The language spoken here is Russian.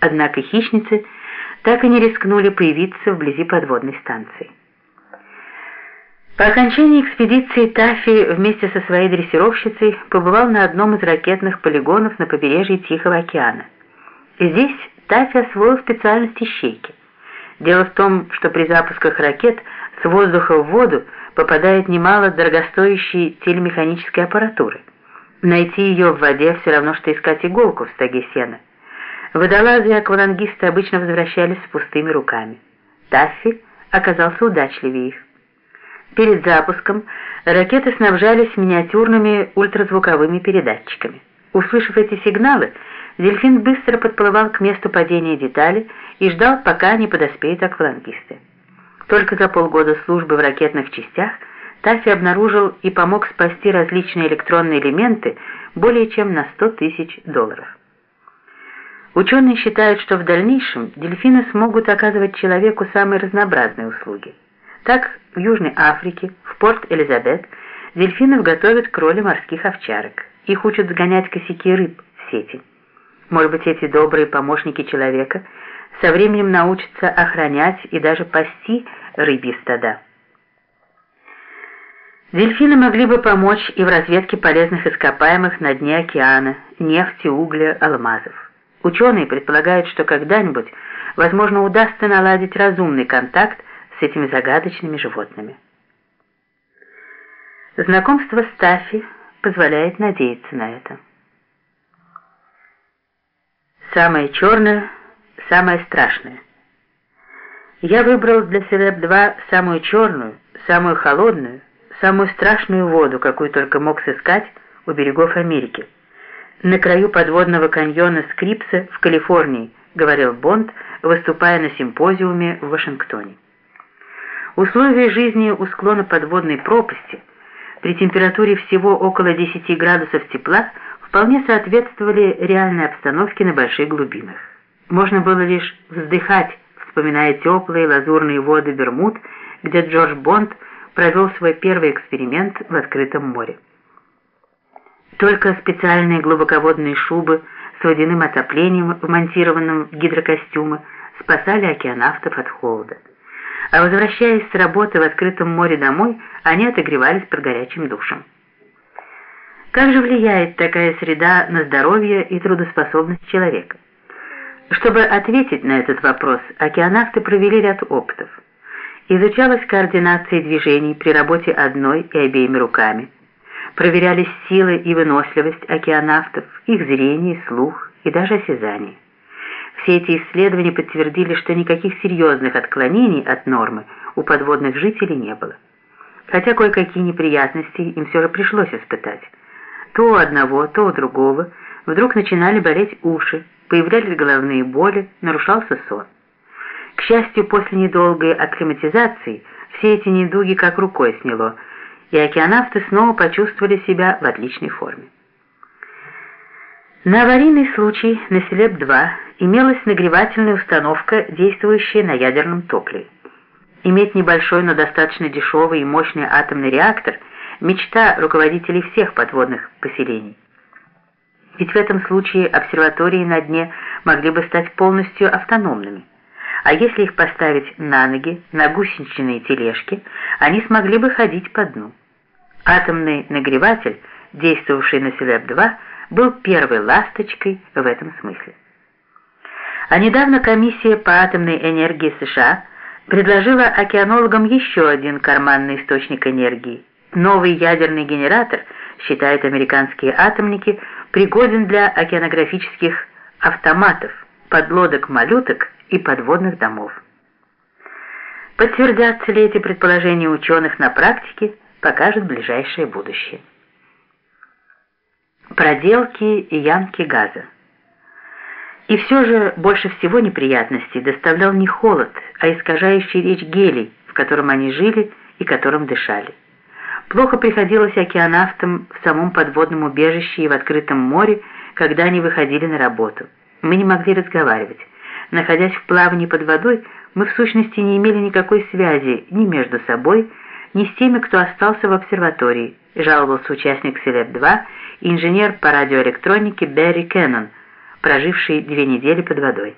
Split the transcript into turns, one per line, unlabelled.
Однако хищницы так и не рискнули появиться вблизи подводной станции. По окончании экспедиции Таффи вместе со своей дрессировщицей побывал на одном из ракетных полигонов на побережье Тихого океана. Здесь Таффи освоил специальность ищейки. Дело в том, что при запусках ракет с воздуха в воду попадает немало дорогостоящей телемеханической аппаратуры. Найти ее в воде все равно, что искать иголку в стоге сена. Водолазы и аквалангисты обычно возвращались с пустыми руками. Таффи оказался удачливее их. Перед запуском ракеты снабжались миниатюрными ультразвуковыми передатчиками. Услышав эти сигналы, дельфин быстро подплывал к месту падения детали и ждал, пока не подоспеют аквалангисты. Только за полгода службы в ракетных частях Таффи обнаружил и помог спасти различные электронные элементы более чем на 100 тысяч долларов. Ученые считают, что в дальнейшем дельфины смогут оказывать человеку самые разнообразные услуги. Так, в Южной Африке, в Порт-Элизабет, дельфинов готовят к роли морских овчарок. Их учат сгонять косяки рыб в сети. Может быть, эти добрые помощники человека со временем научатся охранять и даже пасти рыбьи стада. Дельфины могли бы помочь и в разведке полезных ископаемых на дне океана, нефти, угля, алмазов. Ученые предполагают, что когда-нибудь, возможно, удастся наладить разумный контакт с этими загадочными животными. Знакомство с Таффи позволяет надеяться на это. Самое черное, самое страшное. Я выбрал для Селеб-2 самую черную, самую холодную, самую страшную воду, какую только мог сыскать у берегов Америки. На краю подводного каньона Скрипса в Калифорнии, говорил Бонд, выступая на симпозиуме в Вашингтоне. Условия жизни у склона подводной пропасти при температуре всего около 10 градусов тепла вполне соответствовали реальной обстановке на больших глубинах. Можно было лишь вздыхать, вспоминая теплые лазурные воды Бермуд, где Джордж Бонд провел свой первый эксперимент в открытом море. Только специальные глубоководные шубы с водяным отоплением, вмонтированным в гидрокостюмы, спасали океанавтов от холода. А возвращаясь с работы в открытом море домой, они отогревались под горячим душем. Как же влияет такая среда на здоровье и трудоспособность человека? Чтобы ответить на этот вопрос, океанавты провели ряд опытов. Изучалась координация движений при работе одной и обеими руками. Проверялись силы и выносливость океанавтов, их зрение, слух и даже осязание. Все эти исследования подтвердили, что никаких серьезных отклонений от нормы у подводных жителей не было. Хотя кое-какие неприятности им все же пришлось испытать. То у одного, то у другого вдруг начинали болеть уши, появлялись головные боли, нарушался сон. К счастью, после недолгой акклиматизации все эти недуги как рукой сняло, и океанавты снова почувствовали себя в отличной форме. На аварийный случай на Селеб-2 имелась нагревательная установка, действующая на ядерном топливе. Иметь небольшой, но достаточно дешевый и мощный атомный реактор – мечта руководителей всех подводных поселений. Ведь в этом случае обсерватории на дне могли бы стать полностью автономными. А если их поставить на ноги, на гусеничные тележки, они смогли бы ходить по дну. Атомный нагреватель, действовавший на Селеб-2, был первой ласточкой в этом смысле. А недавно комиссия по атомной энергии США предложила океанологам еще один карманный источник энергии. Новый ядерный генератор, считают американские атомники, пригоден для океанографических автоматов, подлодок-малюток и подводных домов. Подтвердятся ли эти предположения ученых на практике, покажет ближайшее будущее. Проделки и янки газа. И все же больше всего неприятностей доставлял не холод, а искажающий речь гелий, в котором они жили и которым дышали. Плохо приходилось океанавтам в самом подводном убежище и в открытом море, когда они выходили на работу. Мы не могли разговаривать. Находясь в плавании под водой, мы в сущности не имели никакой связи ни между собой, ни с теми, кто остался в обсерватории, жаловался участник Селеб-2, инженер по радиоэлектронике Берри Кеннон. проживший две недели под водой.